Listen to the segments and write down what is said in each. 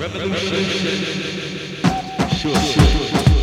Revolution. Sure. sure.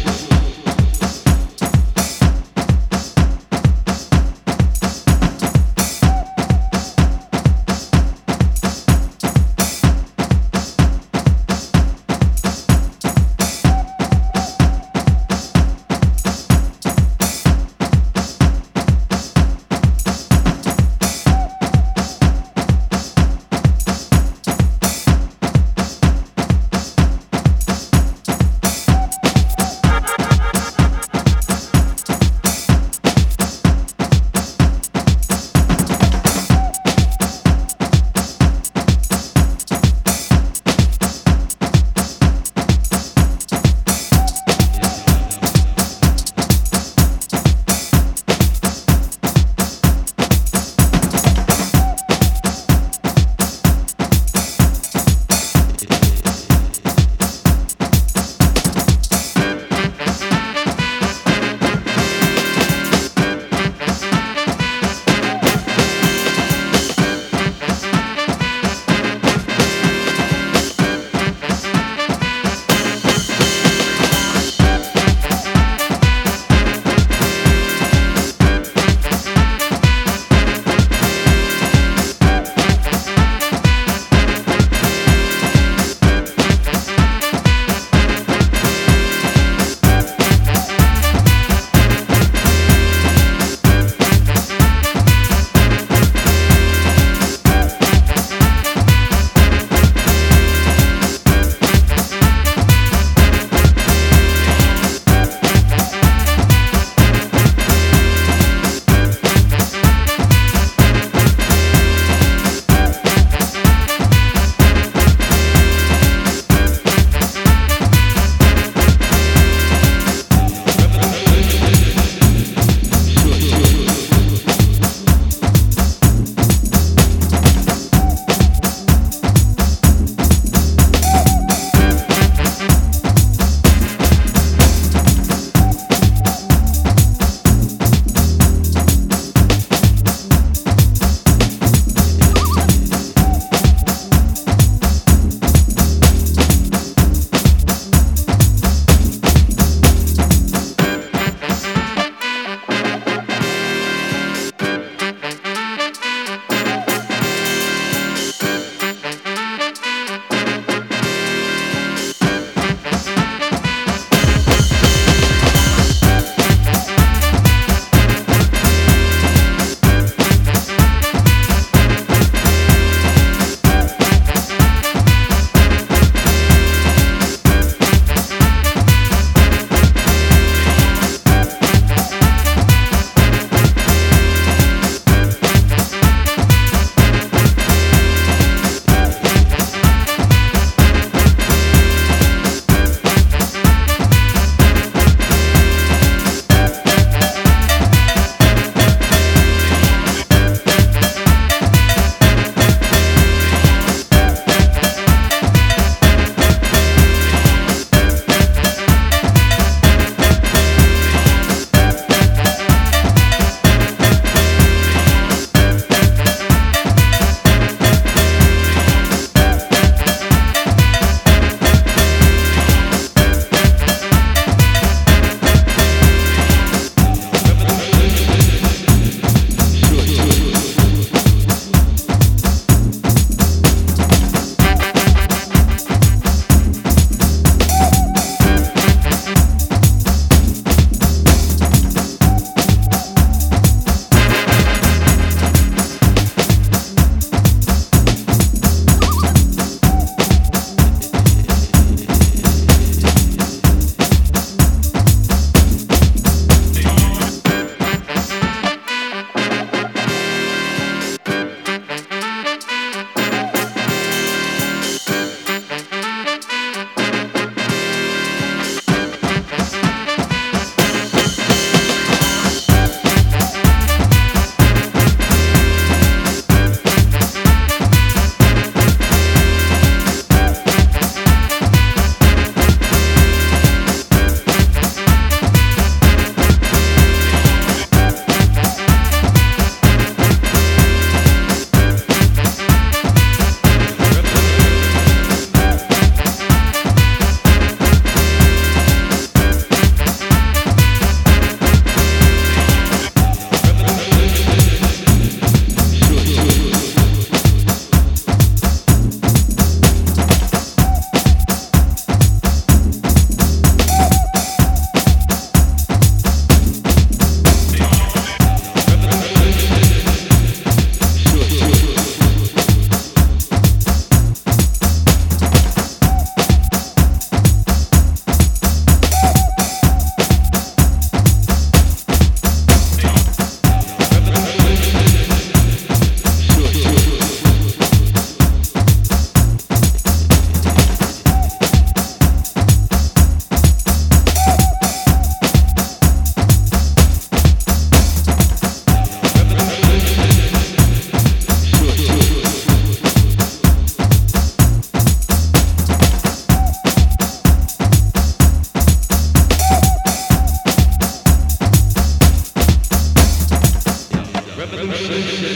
بخشش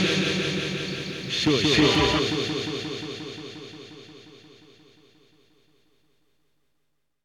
شو شو